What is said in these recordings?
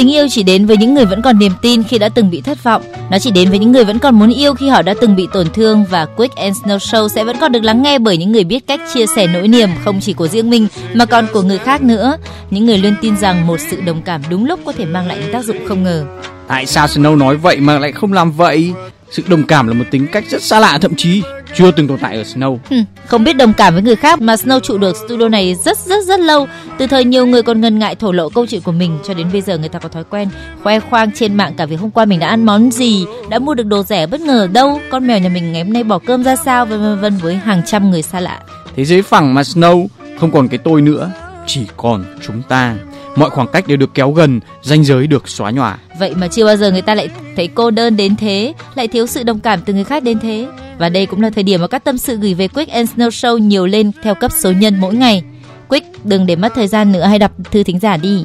Tình yêu chỉ đến với những người vẫn còn niềm tin khi đã từng bị thất vọng. Nó chỉ đến với những người vẫn còn muốn yêu khi họ đã từng bị tổn thương và Quick and Snow Show sẽ vẫn còn được lắng nghe bởi những người biết cách chia sẻ nỗi niềm không chỉ của riêng mình mà còn của người khác nữa. Những người luôn tin rằng một sự đồng cảm đúng lúc có thể mang lại những tác dụng không ngờ. Tại sao Snow nói vậy mà lại không làm vậy? Sự đồng cảm là một tính cách rất xa lạ thậm chí chưa từng tồn tại ở Snow. Không biết đồng cảm với người khác mà Snow trụ được studio này rất rất rất lâu. Từ thời nhiều người còn ngần ngại thổ lộ câu chuyện của mình cho đến bây giờ người ta có thói quen khoe khoang trên mạng cả việc hôm qua mình đã ăn món gì, đã mua được đồ rẻ bất ngờ đâu, con mèo nhà mình ngày hôm nay bỏ cơm ra sao vân vân vân với hàng trăm người xa lạ. Thế giới phẳng mà Snow không còn cái tôi nữa, chỉ còn chúng ta. Mọi khoảng cách đều được kéo gần, ranh giới được xóa nhòa. Vậy mà chưa bao giờ người ta lại thấy cô đơn đến thế, lại thiếu sự đồng cảm từ người khác đến thế. Và đây cũng là thời điểm mà các tâm sự gửi về Quick and Snow Show nhiều lên theo cấp số nhân mỗi ngày. Quick, đừng để mất thời gian nữa, hãy đọc thư thính giả đi.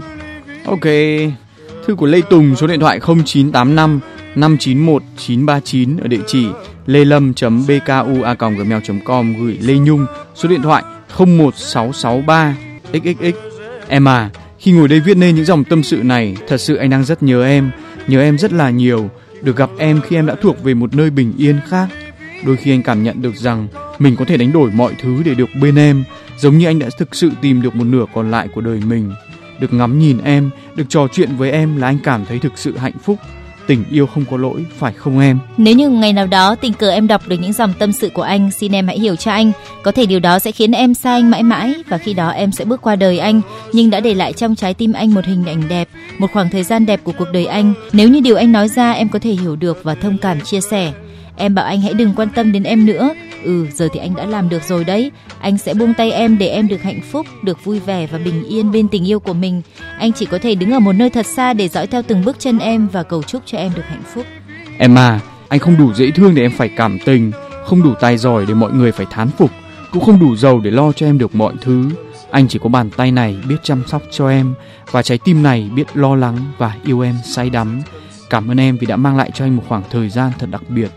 Ok, thư của Lê Tùng số điện thoại 0985 591 939 ở địa chỉ lê lâm bkua gmail com gửi Lê Nhung số điện thoại 01663 xxx em à khi ngồi đây viết nên những dòng tâm sự này, thật sự anh đang rất nhớ em nhớ em rất là nhiều, được gặp em khi em đã thuộc về một nơi bình yên khác. Đôi khi anh cảm nhận được rằng mình có thể đánh đổi mọi thứ để được bên em, giống như anh đã thực sự tìm được một nửa còn lại của đời mình. Được ngắm nhìn em, được trò chuyện với em là anh cảm thấy thực sự hạnh phúc tình yêu không có lỗi phải không em Nếu như ngày nào đó tình cờ em đọc được những dòng tâm sự của anh, xin em hãy hiểu cho anh. Có thể điều đó sẽ khiến em xa anh mãi mãi và khi đó em sẽ bước qua đời anh, nhưng đã để lại trong trái tim anh một hình ảnh đẹp, một khoảng thời gian đẹp của cuộc đời anh. Nếu như điều anh nói ra em có thể hiểu được và thông cảm chia sẻ. Em bảo anh hãy đừng quan tâm đến em nữa. Ừ, giờ thì anh đã làm được rồi đấy. Anh sẽ buông tay em để em được hạnh phúc, được vui vẻ và bình yên bên tình yêu của mình. Anh chỉ có thể đứng ở một nơi thật xa để dõi theo từng bước chân em và cầu chúc cho em được hạnh phúc. Em à, anh không đủ dễ thương để em phải cảm tình, không đủ tài giỏi để mọi người phải thán phục, cũng không đủ giàu để lo cho em được mọi thứ. Anh chỉ có bàn tay này biết chăm sóc cho em và trái tim này biết lo lắng và yêu em say đắm. Cảm ơn em vì đã mang lại cho anh một khoảng thời gian thật đặc biệt.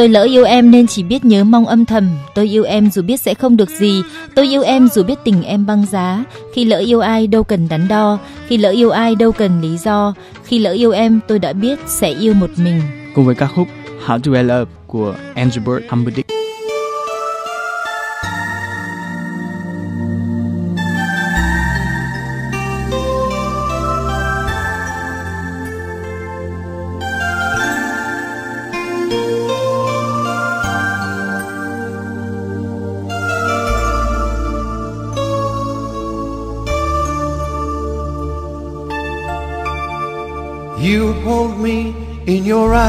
Tôi lỡ yêu em nên chỉ biết nhớ mong âm thầm. Tôi yêu em dù biết sẽ không được gì. Tôi yêu em dù biết tình em băng giá. Khi lỡ yêu ai đâu cần đắn đo. Khi lỡ yêu ai đâu cần lý do. Khi lỡ yêu em, tôi đã biết sẽ yêu một mình. Cùng với ca khúc How Do I Love của Andrew Bird Humperdinck.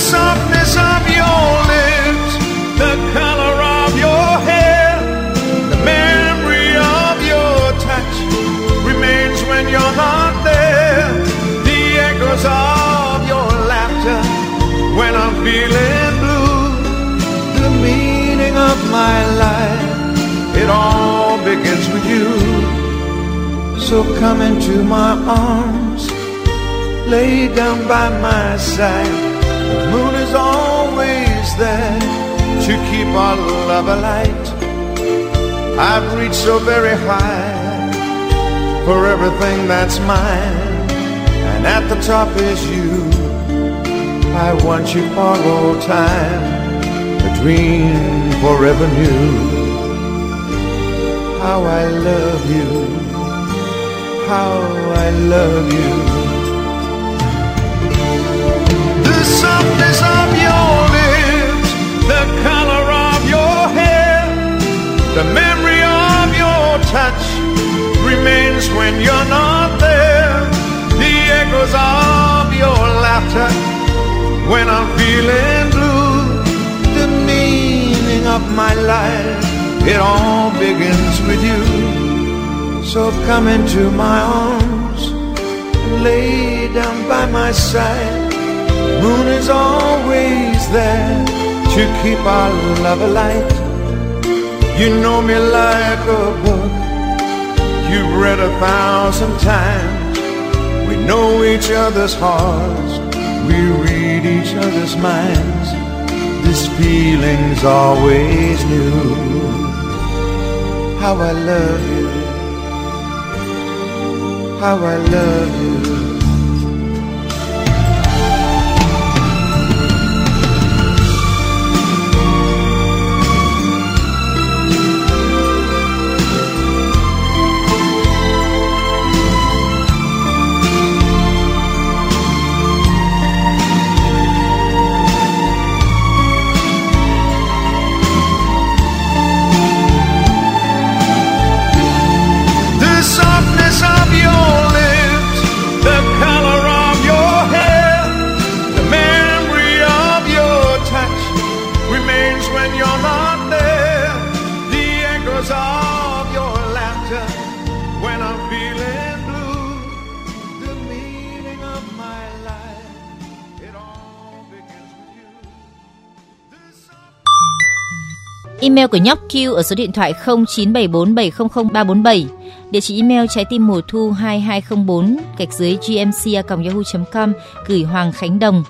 Softness of your lips, the color of your hair, the memory of your touch remains when you're not there. The echoes of your laughter when I'm feeling blue, the meaning of my life, it all begins with you. So come into my arms, lay down by my side. The moon is always there to keep our love alight. I've reached so very high for everything that's mine, and at the top is you. I want you for all time, a dream forever new. How I love you, how I love you. Softness of your lips, the color of your hair, the memory of your touch remains when you're not there. The echoes of your laughter when I'm feeling blue. The meaning of my life, it all begins with you. So come into my arms and lay down by my side. Moon is always there to keep our love alight. You know me like a book you've read a thousand times. We know each other's hearts, we read each other's minds. This feeling's always new. How I love you, how I love you. Email của nhóc Q ở số điện thoại 0974700347. Địa chỉ email trái tim mùa thu 2204 gạch dưới gmc@yahoo.com gửi Hoàng Khánh Đồng.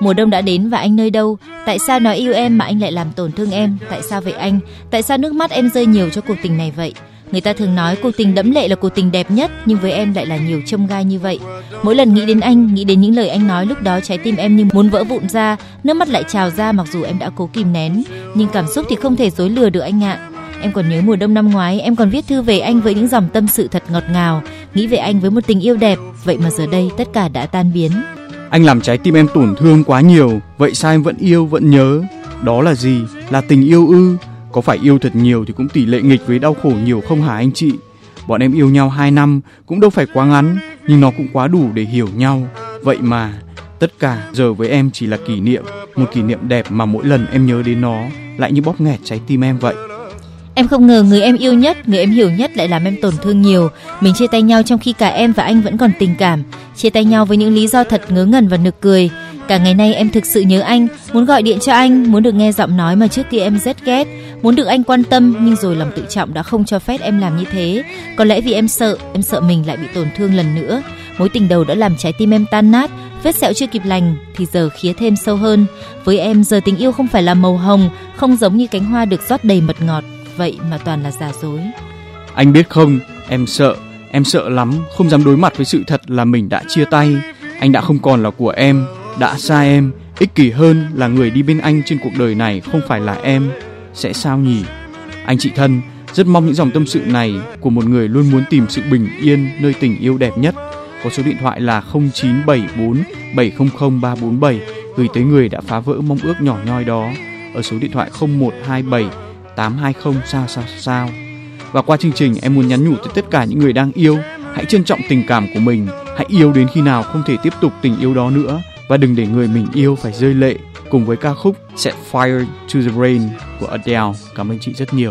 Mùa đông đã đến và anh nơi đâu? Tại sao nói yêu em mà anh lại làm tổn thương em? Tại sao vậy anh? Tại sao nước mắt em rơi nhiều cho cuộc tình này vậy? Người ta thường nói cuộc tình đẫm lệ là cuộc tình đẹp nhất, nhưng với em lại là nhiều chông gai như vậy. Mỗi lần nghĩ đến anh, nghĩ đến những lời anh nói lúc đó trái tim em như muốn vỡ vụn ra, nước mắt lại trào ra mặc dù em đã cố kìm nén, nhưng cảm xúc thì không thể dối lừa được anh ạ. Em còn nhớ mùa đông năm ngoái, em còn viết thư về anh với những dòng tâm sự thật ngọt ngào, nghĩ về anh với một tình yêu đẹp, vậy mà giờ đây tất cả đã tan biến. Anh làm trái tim em tổn thương quá nhiều, vậy sao em vẫn yêu, vẫn nhớ? Đó là gì? Là tình yêu ư? Có phải yêu thật nhiều thì cũng tỷ lệ nghịch với đau khổ nhiều không hả anh chị? Bọn em yêu nhau 2 năm cũng đâu phải quá ngắn, nhưng nó cũng quá đủ để hiểu nhau. Vậy mà, tất cả giờ với em chỉ là kỷ niệm, một kỷ niệm đẹp mà mỗi lần em nhớ đến nó lại như bóp nghẹt trái tim em vậy. Em không ngờ người em yêu nhất, người em hiểu nhất lại làm em tổn thương nhiều. Mình chia tay nhau trong khi cả em và anh vẫn còn tình cảm. Chia tay nhau với những lý do thật ngớ ngẩn và nực cười. Cả ngày nay em thực sự nhớ anh, muốn gọi điện cho anh, muốn được nghe giọng nói mà trước kia em rất ghét, muốn được anh quan tâm nhưng rồi lòng tự trọng đã không cho phép em làm như thế. Có lẽ vì em sợ, em sợ mình lại bị tổn thương lần nữa. Mối tình đầu đã làm trái tim em tan nát, vết sẹo chưa kịp lành thì giờ khía thêm sâu hơn. Với em giờ tình yêu không phải là màu hồng, không giống như cánh hoa được rót đầy mật ngọt, vậy mà toàn là giả dối. Anh biết không, em sợ, em sợ lắm, không dám đối mặt với sự thật là mình đã chia tay. Anh đã không còn là của em, đã xa em, ích kỷ hơn là người đi bên anh trên cuộc đời này không phải là em. Sẽ sao nhỉ? Anh chị thân, rất mong những dòng tâm sự này của một người luôn muốn tìm sự bình yên nơi tình yêu đẹp nhất. Có số điện thoại là 0974 700 347 gửi tới người đã phá vỡ mong ước nhỏ nhoi đó ở số điện thoại 0127 820 sao sao sao. Và qua chương trình em muốn nhắn nhủ tới tất cả những người đang yêu, hãy trân trọng tình cảm của mình, hãy yêu đến khi nào không thể tiếp tục tình yêu đó nữa và đừng để người mình yêu phải rơi lệ cùng với ca khúc Set Fire to the Rain của Adele. Cảm ơn chị rất nhiều.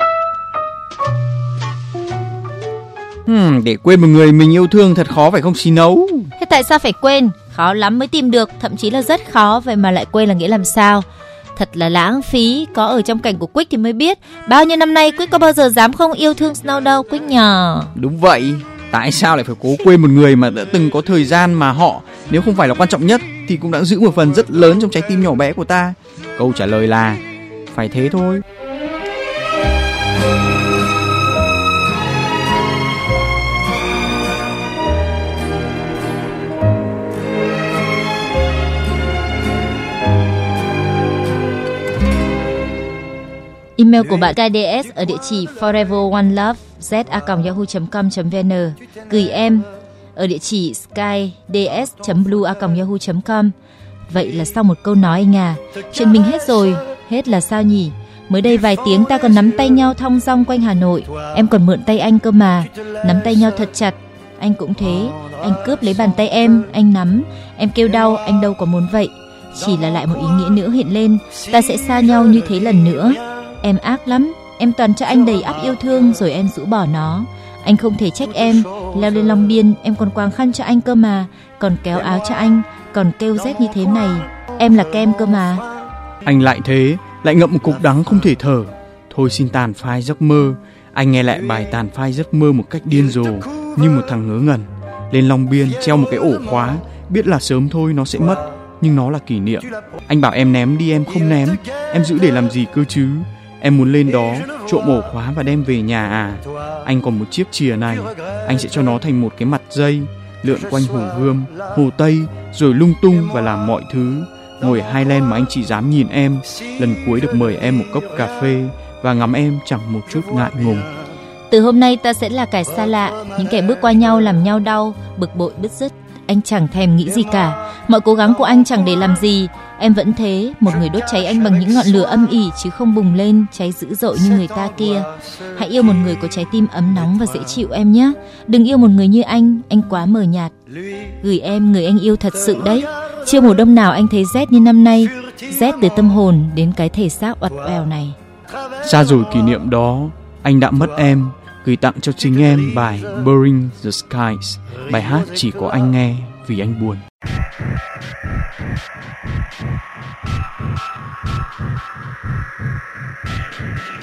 Hmm, để quên một người mình yêu thương thật khó phải không xí nấu? Thế tại sao phải quên? Khó lắm mới tìm được, thậm chí là rất khó, vậy mà lại quên là nghĩa làm sao? Thật là lãng phí, có ở trong cảnh của Quick thì mới biết. Bao nhiêu năm nay Quick có bao giờ dám không yêu thương Snow đâu, Quick nhờ. Đúng vậy, tại sao lại phải cố quên một người mà đã từng có thời gian mà họ nếu không phải là quan trọng nhất thì cũng đã giữ một phần rất lớn trong trái tim nhỏ bé của ta? Câu trả lời là phải thế thôi. Email của bạn KDS ở địa chỉ foreveronelove@yahoo.com.vn gửi em ở địa chỉ skyds.blue@yahoo.com. Vậy là sau một câu nói anh à, chuyện mình hết rồi, hết là sao nhỉ? Mới đây vài tiếng ta còn nắm tay nhau thong dong quanh Hà Nội. Em còn mượn tay anh cơ mà. Nắm tay nhau thật chặt. Anh cũng thế. Anh cướp lấy bàn tay em, anh nắm. Em kêu đau, anh đâu có muốn vậy. Chỉ là lại một ý nghĩa nữa hiện lên. Ta sẽ xa nhau như thế lần nữa. Em ác lắm. Em toàn cho anh đầy ắp yêu thương rồi em rũ bỏ nó. Anh không thể trách em. Leo lên Long Biên, em còn quàng khăn cho anh cơ mà. Còn kéo áo cho anh. Còn kêu rét như thế này. Em là kem cơ mà. Anh lại thế, lại ngậm một cục đắng không thể thở. Thôi xin tàn phai giấc mơ. Anh nghe lại bài tàn phai giấc mơ một cách điên rồ như một thằng ngớ ngẩn. Lên Long Biên treo một cái ổ khóa, biết là sớm thôi nó sẽ mất, nhưng nó là kỷ niệm. Anh bảo em ném đi em không ném, em giữ để làm gì cơ chứ? Em muốn lên đó trộm ổ khóa và đem về nhà à? Anh còn một chiếc chìa này, anh sẽ cho nó thành một cái mặt dây lượn quanh hồ Gươm, hồ Tây rồi lung tung và làm mọi thứ. Ngồi hai len mà anh chỉ dám nhìn em. Lần cuối được mời em một cốc cà phê và ngắm em chẳng một chút ngại ngùng. Từ hôm nay ta sẽ là kẻ xa lạ. Những kẻ bước qua nhau làm nhau đau bực bội bứt rứt. Anh chẳng thèm nghĩ gì cả. Mọi cố gắng của anh chẳng để làm gì em vẫn thế, một người đốt cháy anh bằng những ngọn lửa âm ỉ chứ không bùng lên, cháy dữ dội như người ta kia. Hãy yêu một người có trái tim ấm nóng và dễ chịu em nhé. Đừng yêu một người như anh anh quá mờ nhạt. Gửi em người anh yêu thật sự đấy. Chưa mùa đông nào anh thấy rét như năm nay. Rét từ tâm hồn đến cái thể xác oặt oèo này. Xa rồi kỷ niệm đó, anh đã mất em. Gửi tặng cho chính em bài Burning the Skies. Bài hát chỉ có anh nghe vì anh buồn. Thank you.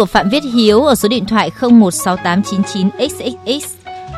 Của Phạm Viết Hiếu ở số điện thoại 016899xxx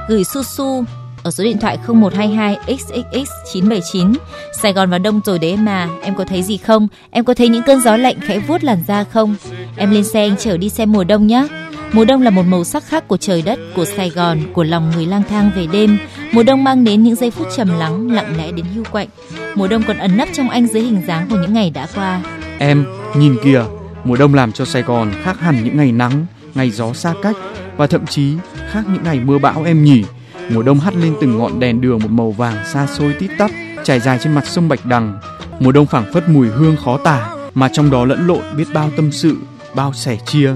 gửi su su ở số điện thoại 0122 xxx 979 Sài Gòn vào đông rồi đấy em mà. Em có thấy gì không? Em có thấy những cơn gió lạnh khẽ vuốt làn da không? Em lên xe anh chở đi xem mùa đông nhé mùa đông là một màu sắc khác của trời đất của Sài Gòn của lòng người lang thang về đêm. Mùa đông mang đến những giây phút trầm lắng lặng lẽ đến hưu quạnh. Mùa đông còn ẩn nấp trong anh dưới hình dáng của những ngày đã qua. Em, nhìn kìa, mùa đông làm cho Sài Gòn khác hẳn những ngày nắng, ngày gió xa cách và thậm chí khác những ngày mưa bão em nhỉ. Mùa đông hắt lên từng ngọn đèn đường một màu vàng xa xôi tít tắp trải dài trên mặt sông Bạch Đằng. Mùa đông phảng phất mùi hương khó tả mà trong đó lẫn lộn biết bao tâm sự, bao sẻ chia.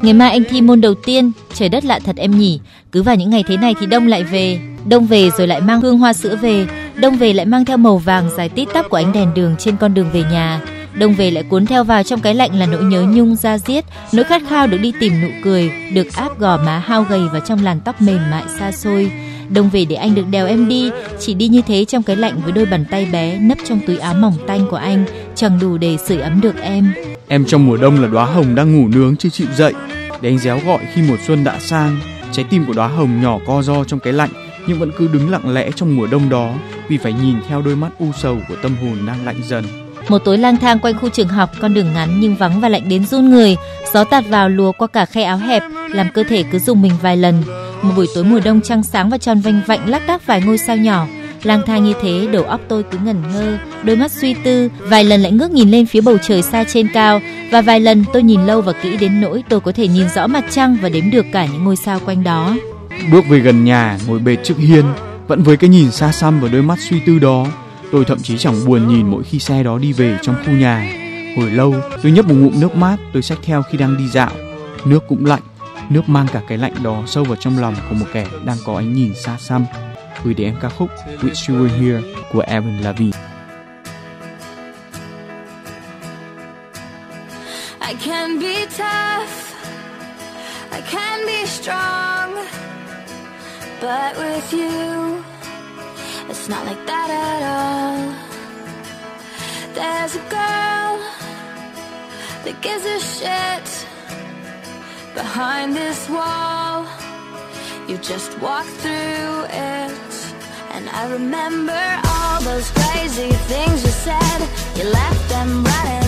Ngày mai anh thi môn đầu tiên, trời đất lạ thật em nhỉ. Cứ vào những ngày thế này thì đông lại về, đông về rồi lại mang hương hoa sữa về, đông về lại mang theo màu vàng dài tít tắp của ánh đèn đường trên con đường về nhà. Đông về lại cuốn theo vào trong cái lạnh là nỗi nhớ nhung da diết, nỗi khát khao được đi tìm nụ cười, được áp gò má hao gầy vào trong làn tóc mềm mại xa xôi. Đông về để anh được đèo em đi, chỉ đi như thế trong cái lạnh với đôi bàn tay bé nấp trong túi áo mỏng tanh của anh, chẳng đủ để sưởi ấm được em. Em trong mùa đông là đóa hồng đang ngủ nướng chưa chịu dậy để anh réo gọi khi mùa xuân đã sang. Trái tim của đóa hồng nhỏ co ro trong cái lạnh nhưng vẫn cứ đứng lặng lẽ trong mùa đông đó vì phải nhìn theo đôi mắt u sầu của tâm hồn đang lạnh dần. Một tối lang thang quanh khu trường học, con đường ngắn nhưng vắng và lạnh đến run người. Gió tạt vào lùa qua cả khe áo hẹp, làm cơ thể cứ dùng mình vài lần. Một buổi tối mùa đông trăng sáng và tròn vành vạnh lác đác vài ngôi sao nhỏ. Lang thang như thế, đầu óc tôi cứ ngẩn ngơ, đôi mắt suy tư, vài lần lại ngước nhìn lên phía bầu trời xa trên cao và vài lần tôi nhìn lâu và kỹ đến nỗi tôi có thể nhìn rõ mặt trăng và đếm được cả những ngôi sao quanh đó. Bước về gần nhà, ngồi bệt trước hiên, vẫn với cái nhìn xa xăm và đôi mắt suy tư đó, tôi thậm chí chẳng buồn nhìn mỗi khi xe đó đi về trong khu nhà. Hồi lâu, tôi nhấp một ngụm nước mát tôi xách theo khi đang đi dạo. Nước cũng lạnh, nước mang cả cái lạnh đó sâu vào trong lòng của một kẻ đang có ánh nhìn xa xăm. Gửi đến em ca khúc Wish You Were Here của Evan Lavigne. I can be tough, I can be strong, but with you, it's not like that at all. There's a girl that gives a shit behind this wall. You just walk through it, and I remember all those crazy things you said. You left them running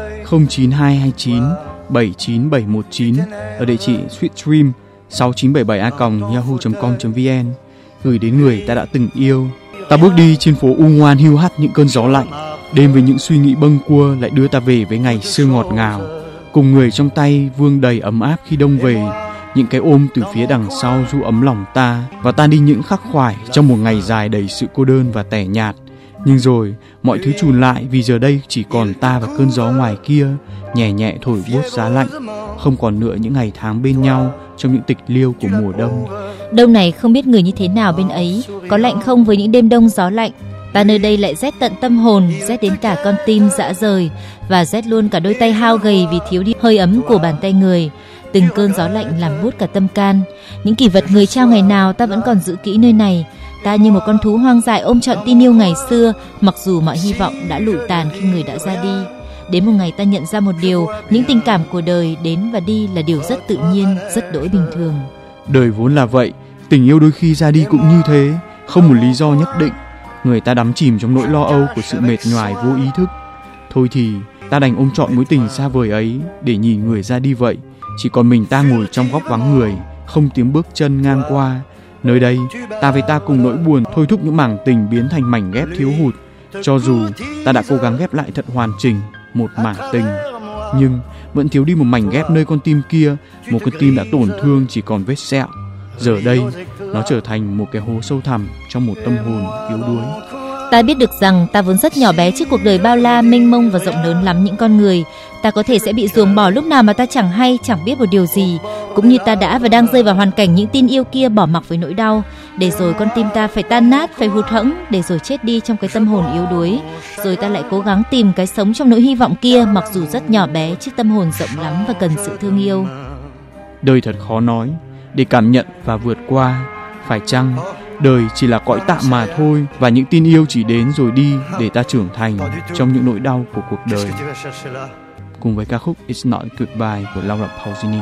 09229 79719 ở địa chỉ sweetdream 6977a.yahoo.com.vn gửi đến người ta đã từng yêu. Ta bước đi trên phố u ngoan hiu hắt những cơn gió lạnh, đêm với những suy nghĩ bâng cua lại đưa ta về với ngày xưa ngọt ngào, cùng người trong tay vương đầy ấm áp khi đông về, những cái ôm từ phía đằng sau du ấm lòng ta và ta đi những khắc khoải trong một ngày dài đầy sự cô đơn và tẻ nhạt. Nhưng rồi mọi thứ chùn lại vì giờ đây chỉ còn ta và cơn gió ngoài kia nhẹ nhẹ thổi buốt giá lạnh, không còn nữa những ngày tháng bên nhau trong những tịch liêu của mùa đông. Đông này không biết người như thế nào bên ấy, có lạnh không với những đêm đông gió lạnh. Ta nơi đây lại rét tận tâm hồn, rét đến cả con tim dã rời và rét luôn cả đôi tay hao gầy vì thiếu đi hơi ấm của bàn tay người. Từng cơn gió lạnh làm buốt cả tâm can. Những kỷ vật người trao ngày nào ta vẫn còn giữ kỹ nơi này. Ta như một con thú hoang dại ôm trọn tin yêu ngày xưa, mặc dù mọi hy vọng đã lụi tàn khi người đã ra đi. Đến một ngày ta nhận ra một điều, những tình cảm của đời đến và đi là điều rất tự nhiên, rất đỗi bình thường. Đời vốn là vậy, tình yêu đôi khi ra đi cũng như thế, không một lý do nhất định. Người ta đắm chìm trong nỗi lo âu của sự mệt nhoài vô ý thức. Thôi thì ta đành ôm trọn mối tình xa vời ấy để nhìn người ra đi vậy. Chỉ còn mình ta ngồi trong góc vắng người, không tiếng bước chân ngang qua. Nơi đây, ta với ta cùng nỗi buồn thôi thúc những mảng tình biến thành mảnh ghép thiếu hụt. Cho dù ta đã cố gắng ghép lại thật hoàn chỉnh một mảng tình, nhưng vẫn thiếu đi một mảnh ghép nơi con tim kia, một con tim đã tổn thương chỉ còn vết sẹo. Giờ đây, nó trở thành một cái hố sâu thẳm trong một tâm hồn yếu đuối. Ta biết được rằng ta vốn rất nhỏ bé trước cuộc đời bao la, mênh mông và rộng lớn lắm những con người. Ta có thể sẽ bị ruồng bỏ lúc nào mà ta chẳng hay, chẳng biết một điều gì. Cũng như ta đã và đang rơi vào hoàn cảnh những tin yêu kia bỏ mặc với nỗi đau. Để rồi con tim ta phải tan nát, phải hụt hẫng, để rồi chết đi trong cái tâm hồn yếu đuối. Rồi ta lại cố gắng tìm cái sống trong nỗi hy vọng kia, mặc dù rất nhỏ bé trước tâm hồn rộng lắm và cần sự thương yêu. Đời thật khó nói, để cảm nhận và vượt qua. Phải chăng đời chỉ là cõi tạm mà thôi và những tin yêu chỉ đến rồi đi để ta trưởng thành trong những nỗi đau của cuộc đời. Cùng với ca khúc It's Not Goodbye của Laura Pausini.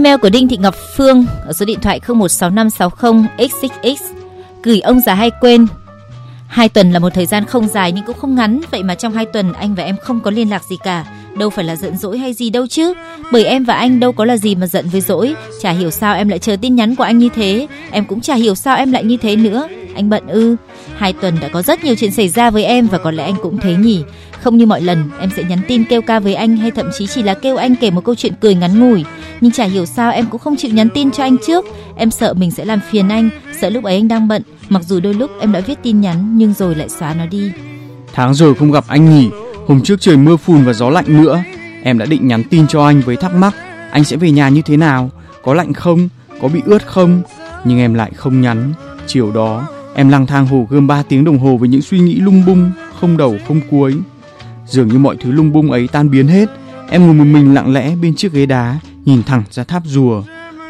Email của Đinh Thị Ngọc Phương ở số điện thoại 016560xxx gửi ông già hay quên. Hai tuần là một thời gian không dài nhưng cũng không ngắn, vậy mà trong hai tuần anh và em không có liên lạc gì cả. Đâu phải là giận dỗi hay gì đâu chứ. Bởi em và anh đâu có là gì mà giận với dỗi. Chả hiểu sao em lại chờ tin nhắn của anh như thế. Em cũng chả hiểu sao em lại như thế nữa. Anh bận ư. Hai tuần đã có rất nhiều chuyện xảy ra với em Và có lẽ anh cũng thế nhỉ. Không như mọi lần, em sẽ nhắn tin kêu ca với anh Hay thậm chí chỉ là kêu anh kể một câu chuyện cười ngắn ngủi. Nhưng chả hiểu sao em cũng không chịu nhắn tin cho anh trước. Em sợ mình sẽ làm phiền anh, Sợ lúc ấy anh đang bận. Mặc dù đôi lúc em đã viết tin nhắn, Nhưng rồi lại xóa nó đi. Tháng rồi không gặp anh nhỉ? Hôm trước trời mưa phùn và gió lạnh nữa. Em đã định nhắn tin cho anh với thắc mắc, Anh sẽ về nhà như thế nào? Có lạnh không? Có bị ướt không? Nhưng em lại không nhắn. Chiều đó, em lang thang hồ gươm 3 tiếng đồng hồ Với những suy nghĩ lung bung, Không đầu không cuối. Dường như mọi thứ lung bung ấy tan biến hết. Em ngồi một mình lặng lẽ bên chiếc ghế đá Nhìn thẳng ra tháp rùa.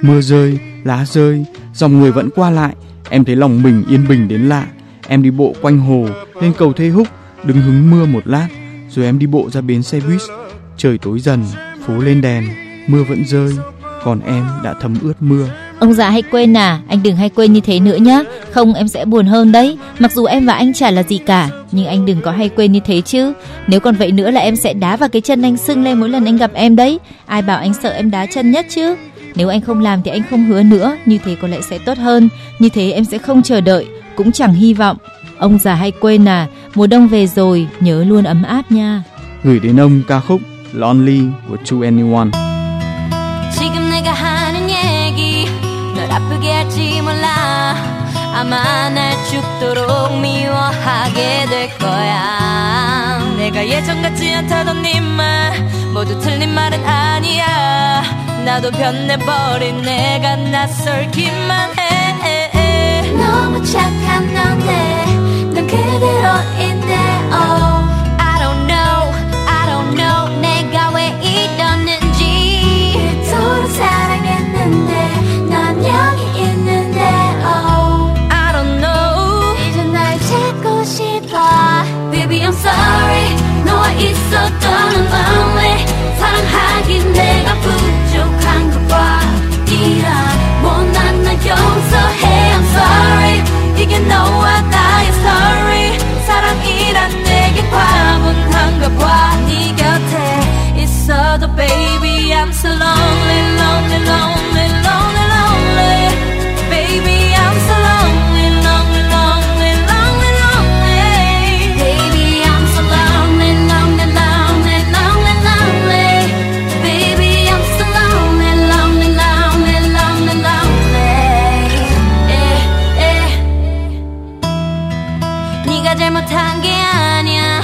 Mưa rơi, lá rơi Dòng người vẫn qua lại. Em thấy lòng mình yên bình đến lạ. Em đi bộ quanh hồ Lên cầu Thê Húc Đứng hứng mưa một lát. Rồi em đi bộ ra bến xe buýt. Trời tối dần, phố lên đèn Mưa vẫn rơi. Còn em đã thấm ướt mưa. Ông già hay quên à, anh đừng hay quên như thế nữa nhá. Không em sẽ buồn hơn đấy. Mặc dù em và anh chả là gì cả, nhưng anh đừng có hay quên như thế chứ. Nếu còn vậy nữa là em sẽ đá vào cái chân anh sưng lên mỗi lần anh gặp em đấy. Ai bảo anh sợ em đá chân nhất chứ? Nếu anh không làm thì anh không hứa nữa, như thế có lẽ sẽ tốt hơn. Như thế em sẽ không chờ đợi, cũng chẳng hy vọng. Ông già hay quên à, mùa đông về rồi, nhớ luôn ấm áp nha. Gửi đến ông ca khúc Lonely của chu anyone 아마 날 죽도록 미워하게 될 거야. 내가 예전 같지 않다던 네말 모두 틀린 말은 아니야. 나도 변해버린 내가 낯설기만 해. 너무 착한 넌데 넌 그대로인데 oh 있었던 난 lonely 사랑하긴 내가 부족한 것봐 이런 못난 날 용서해 I'm sorry 이게 너와 나의 story 사랑이란 내게 과분한가 봐네 곁에 있어도 baby I'm so lonely lonely lonely lonely 네가 잘못한 게 아니야.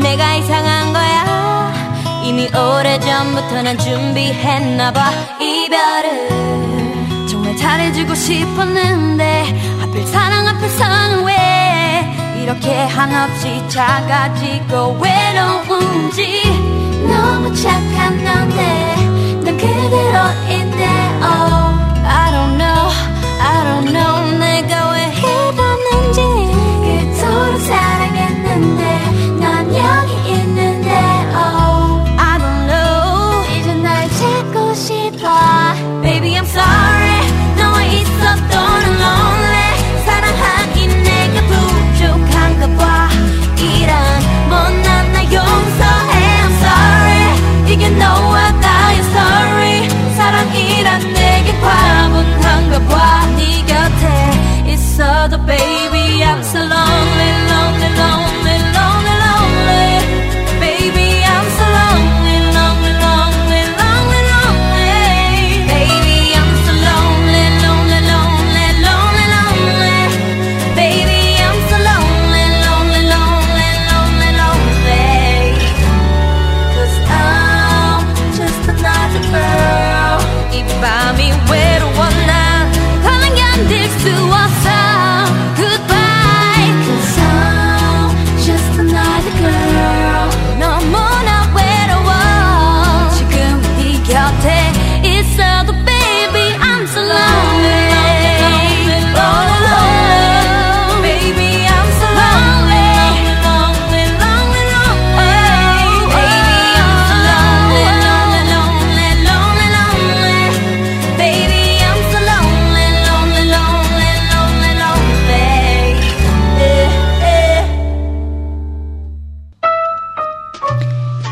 내가 이상한 거야. 이미 오래전부터 난 준비했나 봐 이별을. 정말 잘해주고 싶었는데 하필 사랑 앞에 서는 왜 이렇게 한없이 작아지고 외로운지. 너무 착한 넌데 난 그대로인데 oh I don't know I don't know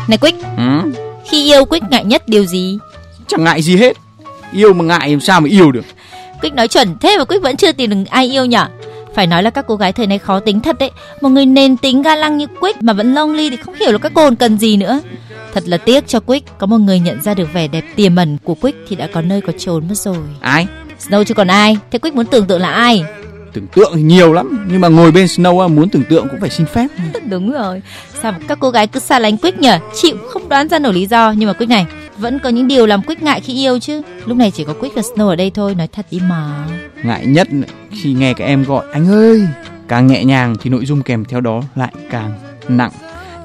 Này Quick, ừ? khi yêu Quick ngại nhất điều gì? chẳng ngại gì hết yêu mà ngại làm sao mà yêu được Quick nói chuẩn, thế mà Quick vẫn chưa tìm được ai yêu nhở? Phải nói là các cô gái thời nay khó tính thật đấy. Một người nền tính ga lăng như Quick mà vẫn lonely thì không hiểu là các cô còn cần gì nữa. Thật là tiếc cho Quick, có một người nhận ra được vẻ đẹp tiềm ẩn của Quick thì đã có nơi có trốn mất rồi. ai Snow chứ còn ai? Thế Quick muốn tưởng tượng là ai? Tưởng tượng thì nhiều lắm nhưng mà ngồi bên Snow muốn tưởng tượng cũng phải xin phép Đúng rồi. Sao các cô gái cứ xa lánh Quick nhở? Chịu không đoán ra nổi lý do nhưng mà Quick này vẫn có những điều làm Quick ngại khi yêu chứ. Lúc này chỉ có Quick và Snow ở đây thôi, nói thật đi mà. ngại nhất khi nghe các em gọi anh ơi càng nhẹ nhàng thì nội dung kèm theo đó lại càng nặng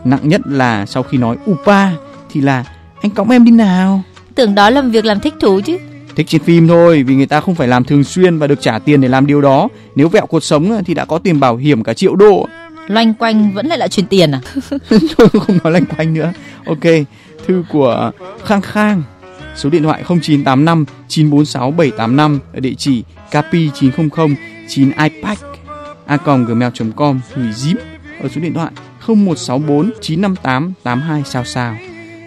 nặng nhất là sau khi nói upa thì là anh cõng em đi nào Tưởng đó là việc làm thích thú chứ. Thích trên phim thôi vì người ta không phải làm thường xuyên và được trả tiền để làm điều đó. Nếu vẹo cuộc sống thì đã có tiền bảo hiểm cả triệu đô. Loanh quanh vẫn lại là truyền tiền à? thôi không nói lanh quanh nữa. Ok thư của khang khang. Số điện thoại 0985 946 785 ở địa chỉ capi 900 9 ipac a gmail.com gửi zip ở số điện thoại 0164 958 82 sao sao.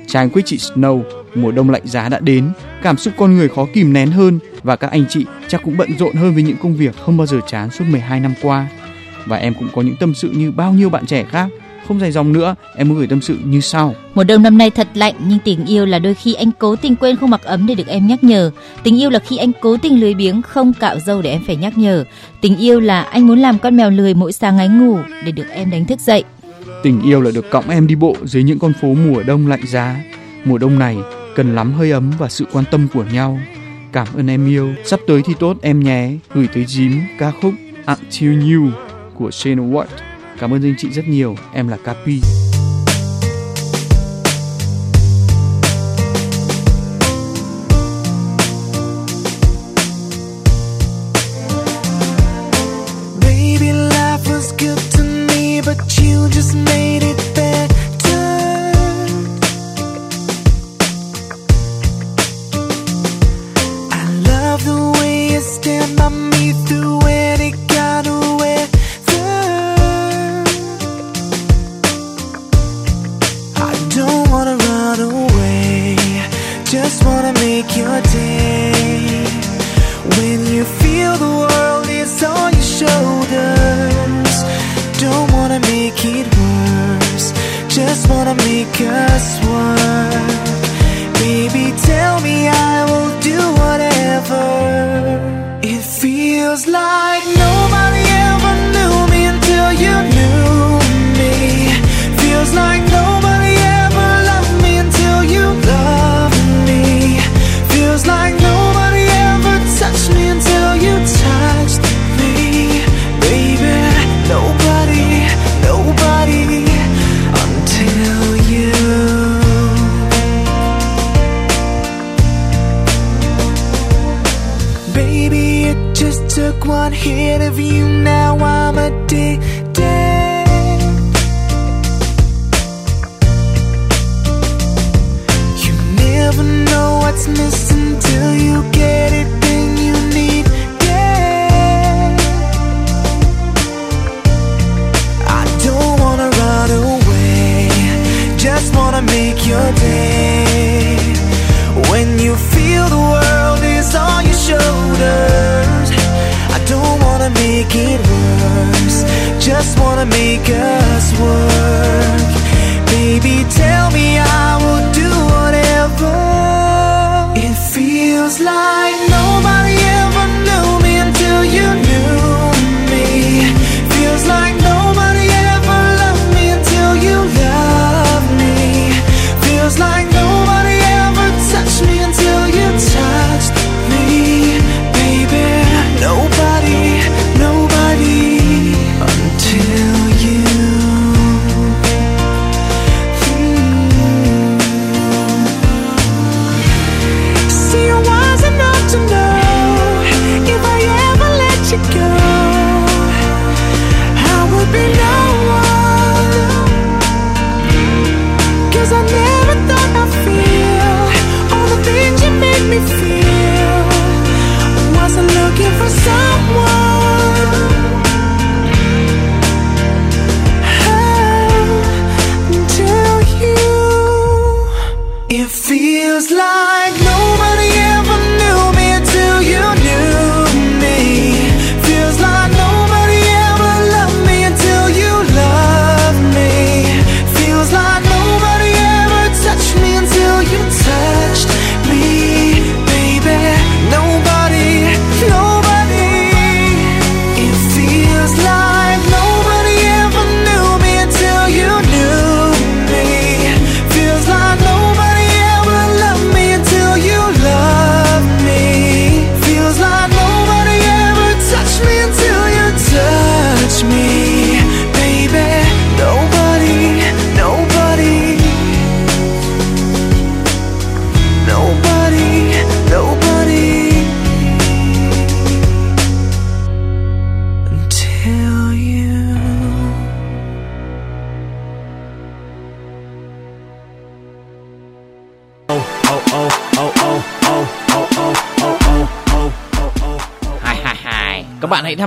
Chàng quý chị Snow mùa đông lạnh giá đã đến cảm xúc con người khó kìm nén hơn và các anh chị chắc cũng bận rộn hơn với những công việc không bao giờ chán suốt 12 năm qua và em cũng có những tâm sự như bao nhiêu bạn trẻ khác không dài dòng nữa em muốn gửi tâm sự như sau Mùa đông năm nay thật lạnh nhưng tình yêu là đôi khi anh cố tình quên không mặc ấm để được em nhắc nhở. Tình yêu là khi anh cố tình lười biếng không cạo râu để em phải nhắc nhở. Tình yêu là anh muốn làm con mèo lười mỗi sáng ngáy ngủ để được em đánh thức dậy. tình yêu là được cõng em đi bộ dưới những con phố mùa đông lạnh giá mùa đông này cần lắm hơi ấm và sự quan tâm của nhau. Cảm ơn em yêu. Sắp tới thì tốt, em nhé. Gửi tới Jim, ca khúc Until You của Shane White. Cảm ơn anh chị rất nhiều. Em là Capi. What's you get it, you need. I don't wanna run away, just wanna make your day. When you feel the world is on your shoulders, I don't wanna make it worse, just wanna make us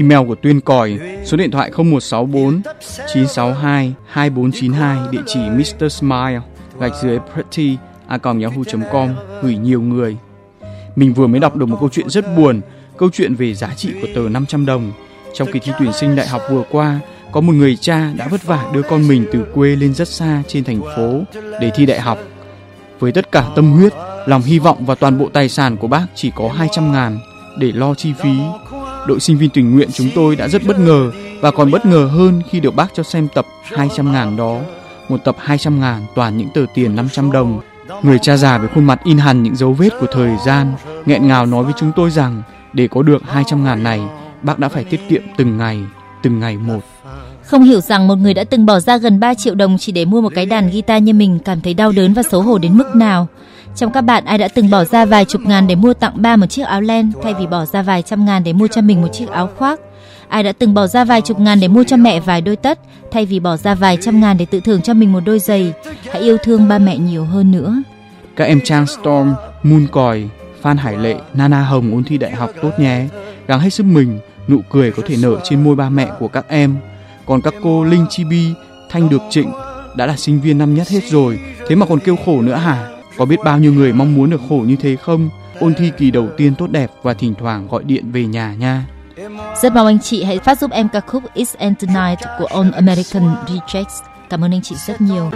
Email của Tuyên Còi, số điện thoại 0164 962 2492, địa chỉ Mr. Smile, gạch dưới pretty a yahoo.com gửi nhiều người. Mình vừa mới đọc được một câu chuyện rất buồn, câu chuyện về giá trị của tờ 500 đồng. Trong kỳ thi tuyển sinh đại học vừa qua, có một người cha đã vất vả đưa con mình từ quê lên rất xa trên thành phố để thi đại học. Với tất cả tâm huyết, lòng hy vọng và toàn bộ tài sản của bác chỉ có 200 ngàn để lo chi phí. Đội sinh viên tình nguyện chúng tôi đã rất bất ngờ và còn bất ngờ hơn khi được bác cho xem tập 200 ngàn đó. Một tập 200 ngàn toàn những tờ tiền 500 đồng. Người cha già với khuôn mặt in hằn những dấu vết của thời gian, nghẹn ngào nói với chúng tôi rằng để có được 200 ngàn này, bác đã phải tiết kiệm từng ngày, từng ngày một. Không hiểu rằng một người đã từng bỏ ra gần 3 triệu đồng chỉ để mua một cái đàn guitar như mình cảm thấy đau đớn và xấu hổ đến mức nào. Trong các bạn ai đã từng bỏ ra vài chục ngàn để mua tặng ba một chiếc áo len thay vì bỏ ra vài trăm ngàn để mua cho mình một chiếc áo khoác? Ai đã từng bỏ ra vài chục ngàn để mua cho mẹ vài đôi tất thay vì bỏ ra vài trăm ngàn để tự thưởng cho mình một đôi giày? Hãy yêu thương ba mẹ nhiều hơn nữa. Các em Trang Storm, Moon Còi, Phan Hải Lệ, Nana Hồng ôn thi đại học tốt nhé. Gắng hết sức mình, nụ cười có thể nở trên môi ba mẹ của các em. Còn các cô Linh Chibi, Thanh Được Trịnh đã là sinh viên năm nhất hết rồi, thế mà còn kêu khổ nữa hả? Có biết bao nhiêu người mong muốn được khổ như thế không? Ôn thi kỳ đầu tiên tốt đẹp và thỉnh thoảng gọi điện về nhà nha. Rất mong anh chị hãy phát giúp em ca khúc It's and Tonight của All American Rejects. Cảm ơn anh chị rất nhiều.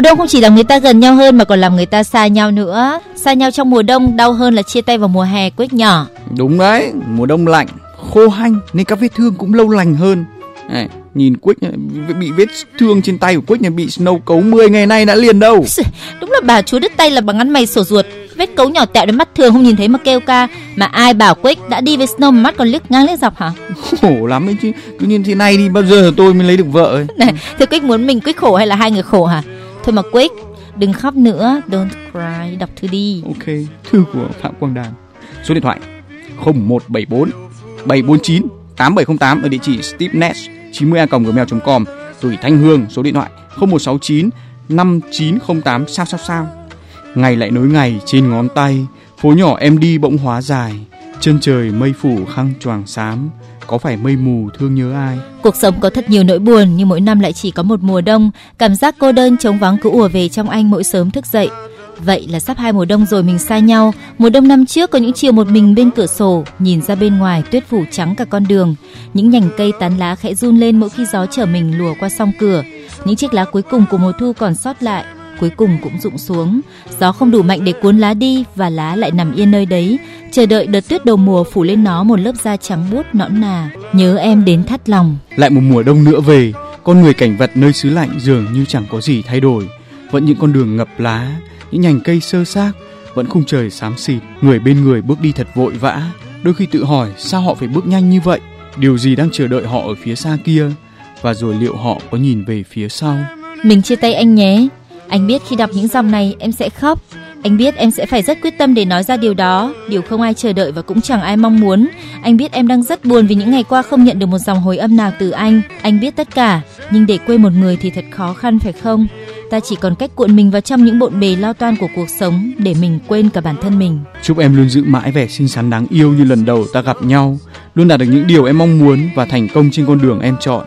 Mùa đông không chỉ làm người ta gần nhau hơn mà còn làm người ta xa nhau nữa. Xa nhau trong mùa đông đau hơn là chia tay vào mùa hè quếch nhỏ. Đúng đấy, mùa đông lạnh, khô hanh nên các vết thương cũng lâu lành hơn. Này, nhìn Quýt bị vết thương trên tay của Quýt bị Snow cấu 10 ngày nay đã liền đâu. Đúng là bà chúa đứt tay là bằng ăn mày sổ ruột. Vết cấu nhỏ tẹo đến mắt thường không nhìn thấy mà kêu ca. Mà ai bảo quếch đã đi với Snow mà mắt còn liếc ngang liếc dọc hả? Khổ lắm ấy chứ. Cứ như thế này đi bao giờ tôi mới lấy được vợ ấy. Này, thế quếch muốn mình quếch khổ hay là hai người khổ hả? Thôi mà quếch, đừng khóc nữa, don't cry, đọc thư đi. Ok, thư của Phạm Quang Đàn. Số điện thoại 0174 749 8708 ở địa chỉ stevenes 90 gmail.com Tuổi Thanh Hương số điện thoại 0169 5908 sao sao sao. Ngày lại nối ngày trên ngón tay, phố nhỏ em đi bỗng hóa dài, chân trời mây phủ khăng choàng xám, có phải mây mù thương nhớ ai? Cuộc sống có thật nhiều nỗi buồn nhưng mỗi năm lại chỉ có một mùa đông, cảm giác cô đơn trống vắng cứ ùa về trong anh mỗi sớm thức dậy. Vậy là sắp hai mùa đông rồi mình xa nhau. Mùa đông năm trước có những chiều một mình bên cửa sổ, nhìn ra bên ngoài tuyết phủ trắng cả con đường. Những nhành cây tán lá khẽ run lên mỗi khi gió chở mình lùa qua song cửa. Những chiếc lá cuối cùng của mùa thu còn sót lại, cuối cùng cũng rụng xuống. Gió không đủ mạnh để cuốn lá đi và lá lại nằm yên nơi đấy, chờ đợi đợt tuyết đầu mùa phủ lên nó một lớp da trắng buốt nõn nà. Nhớ em đến thắt lòng. Lại một mùa đông nữa về, con người cảnh vật nơi xứ lạnh dường như chẳng có gì thay đổi. Vẫn những con đường ngập lá, những nhành cây sơ xác, vẫn khung trời xám xịt, người bên người bước đi thật vội vã. Đôi khi tự hỏi sao họ phải bước nhanh như vậy, điều gì đang chờ đợi họ ở phía xa kia, và rồi liệu họ có nhìn về phía sau. Mình chia tay anh nhé. Anh biết khi đọc những dòng này em sẽ khóc. Anh biết em sẽ phải rất quyết tâm để nói ra điều đó, điều không ai chờ đợi và cũng chẳng ai mong muốn. Anh biết em đang rất buồn vì những ngày qua không nhận được một dòng hồi âm nào từ anh. Anh biết tất cả, nhưng để quên một người thì thật khó khăn phải không? Ta chỉ còn cách cuộn mình vào trong những bộn bề lo toan của cuộc sống để mình quên cả bản thân mình. Chúc em luôn giữ mãi vẻ xinh xắn đáng yêu như lần đầu ta gặp nhau, luôn đạt được những điều em mong muốn và thành công trên con đường em chọn.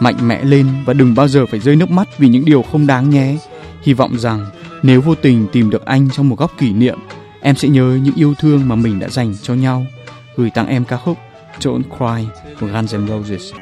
Mạnh mẽ lên và đừng bao giờ phải rơi nước mắt vì những điều không đáng nhé. Hy vọng rằng nếu vô tình tìm được anh trong một góc kỷ niệm, em sẽ nhớ những yêu thương mà mình đã dành cho nhau. Gửi tặng em ca khúc Don't Cry của Guns N' Roses.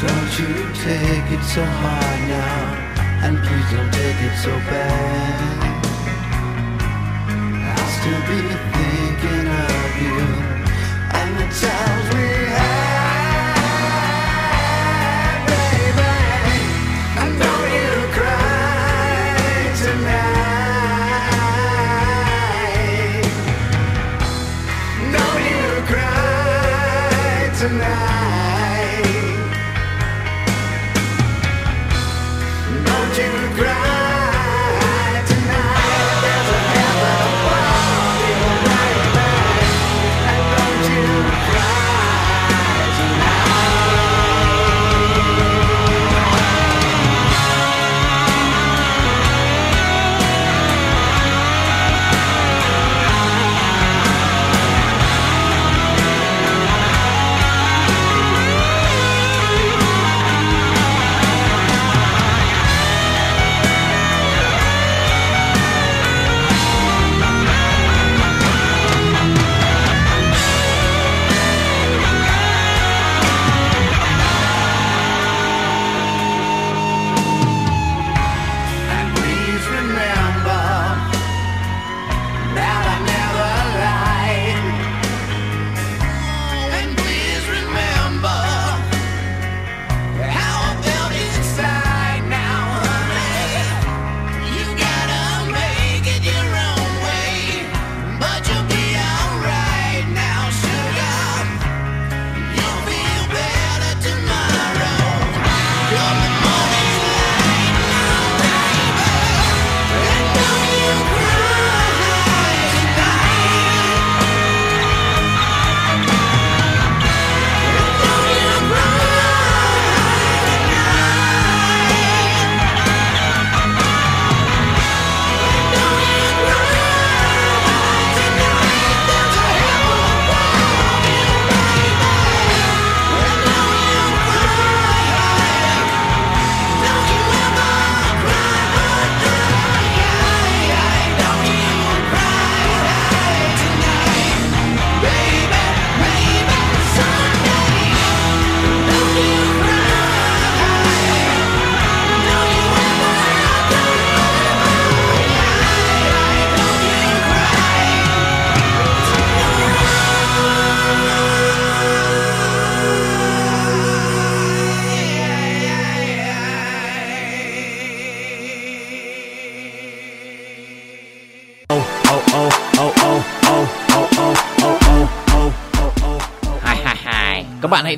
Don't you take it so hard now, and please don't take it so bad. I'll still be thinking of you and the times we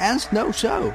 And Snow Show.